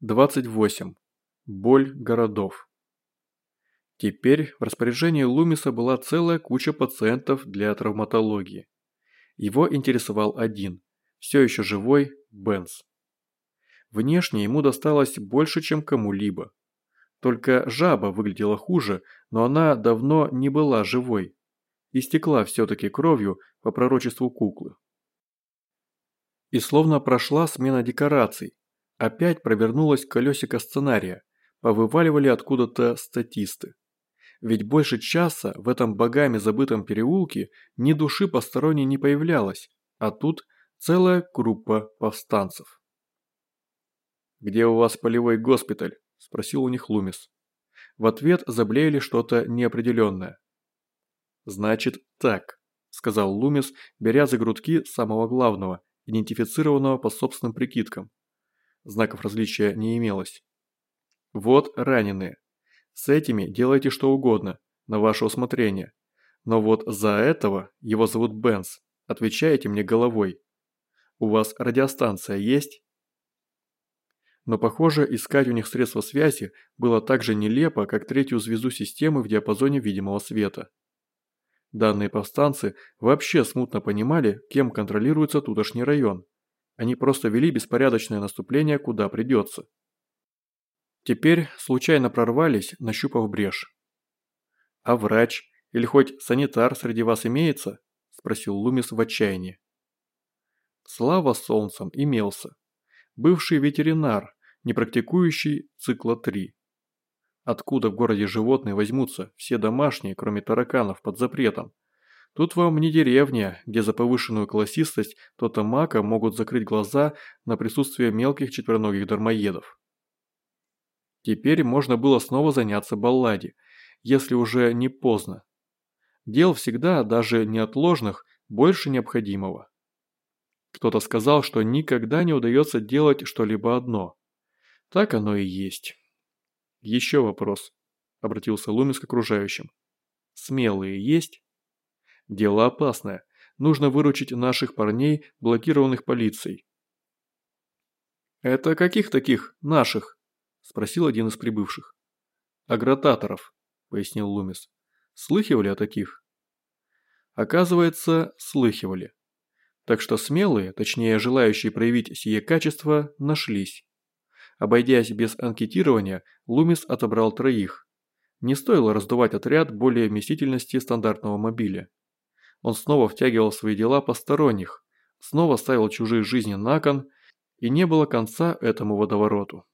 28. Боль городов. Теперь в распоряжении Лумиса была целая куча пациентов для травматологии. Его интересовал один, все еще живой, Бенс. Внешне ему досталось больше, чем кому-либо. Только жаба выглядела хуже, но она давно не была живой. Истекла все-таки кровью по пророчеству куклы. И словно прошла смена декораций, Опять провернулось колесико сценария, повываливали откуда-то статисты. Ведь больше часа в этом богами забытом переулке ни души посторонней не появлялось, а тут целая группа повстанцев. «Где у вас полевой госпиталь?» – спросил у них Лумис. В ответ заблеяли что-то неопределенное. «Значит, так», – сказал Лумис, беря за грудки самого главного, идентифицированного по собственным прикидкам знаков различия не имелось. Вот раненые. С этими делайте что угодно, на ваше усмотрение. Но вот за этого, его зовут Бенс, отвечаете мне головой. У вас радиостанция есть? Но похоже, искать у них средства связи было так же нелепо, как третью звезду системы в диапазоне видимого света. Данные повстанцы вообще смутно понимали, кем контролируется тутошний район. Они просто вели беспорядочное наступление куда придется. Теперь случайно прорвались, нащупав брешь. «А врач или хоть санитар среди вас имеется?» – спросил Лумис в отчаянии. Слава солнцем имелся. Бывший ветеринар, не практикующий цикла 3. Откуда в городе животные возьмутся, все домашние, кроме тараканов, под запретом? Тут вам не деревня, где за повышенную классистость тотемака могут закрыть глаза на присутствие мелких четвероногих дармоедов. Теперь можно было снова заняться балладе, если уже не поздно. Дел всегда, даже неотложных, больше необходимого. Кто-то сказал, что никогда не удается делать что-либо одно. Так оно и есть. Еще вопрос, обратился Лумис к окружающим. Смелые есть? Дело опасное. Нужно выручить наших парней, блокированных полицией. «Это каких таких наших?» – спросил один из прибывших. «Агротаторов», – пояснил Лумис. «Слыхивали о таких?» Оказывается, слыхивали. Так что смелые, точнее желающие проявить сие качество, нашлись. Обойдясь без анкетирования, Лумис отобрал троих. Не стоило раздувать отряд более вместительности стандартного мобиля. Он снова втягивал в свои дела посторонних, снова ставил чужие жизни на кон, и не было конца этому водовороту.